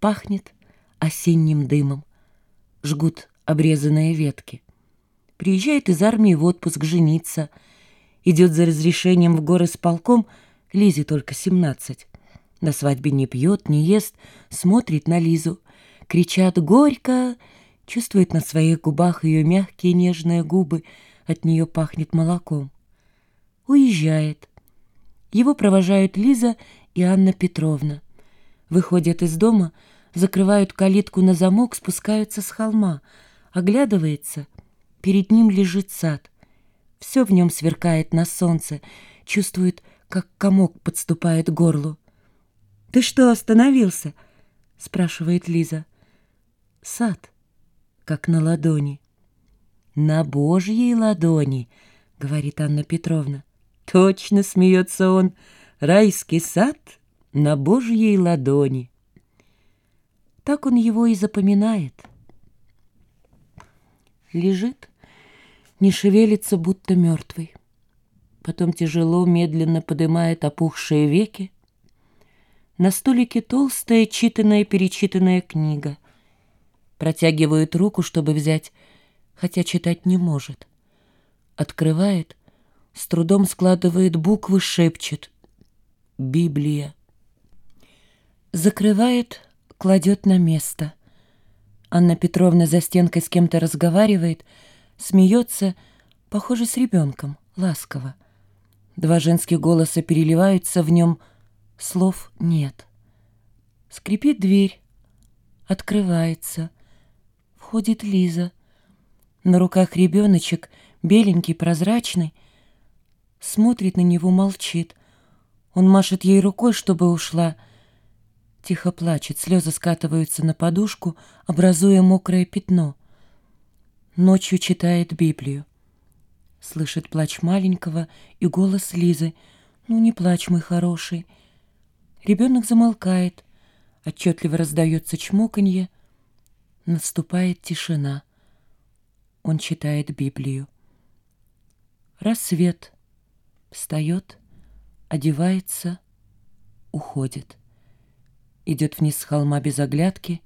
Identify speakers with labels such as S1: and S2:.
S1: Пахнет осенним дымом. Жгут обрезанные ветки. Приезжает из армии в отпуск жениться. Идет за разрешением в горы с полком. Лизе только семнадцать. На свадьбе не пьет, не ест, смотрит на Лизу. Кричат «Горько!» Чувствует на своих губах ее мягкие нежные губы. От нее пахнет молоком. Уезжает. Его провожают Лиза и Анна Петровна. Выходят из дома, закрывают калитку на замок, спускаются с холма. Оглядывается, перед ним лежит сад. Все в нем сверкает на солнце, чувствует, как комок подступает к горлу. «Ты что, остановился?» — спрашивает Лиза. «Сад, как на ладони». «На божьей ладони», — говорит Анна Петровна. «Точно», — смеется он, — «райский сад на божьей ладони». Так он его и запоминает. Лежит, не шевелится, будто мертвый. Потом тяжело, медленно поднимает опухшие веки, на столике толстая, читанная-перечитанная книга. Протягивает руку, чтобы взять, хотя читать не может. Открывает, с трудом складывает буквы, шепчет. Библия. Закрывает, кладет на место. Анна Петровна за стенкой с кем-то разговаривает, смеется, похоже, с ребенком, ласково. Два женских голоса переливаются в нем — Слов нет. Скрипит дверь. Открывается. Входит Лиза. На руках ребеночек, беленький, прозрачный. Смотрит на него, молчит. Он машет ей рукой, чтобы ушла. Тихо плачет, слезы скатываются на подушку, образуя мокрое пятно. Ночью читает Библию. Слышит плач маленького и голос Лизы. «Ну, не плачь, мой хороший». Ребенок замолкает, отчетливо раздается чмоканье, наступает тишина. Он читает Библию. Рассвет. Встает, одевается, уходит. Идет вниз с холма без оглядки —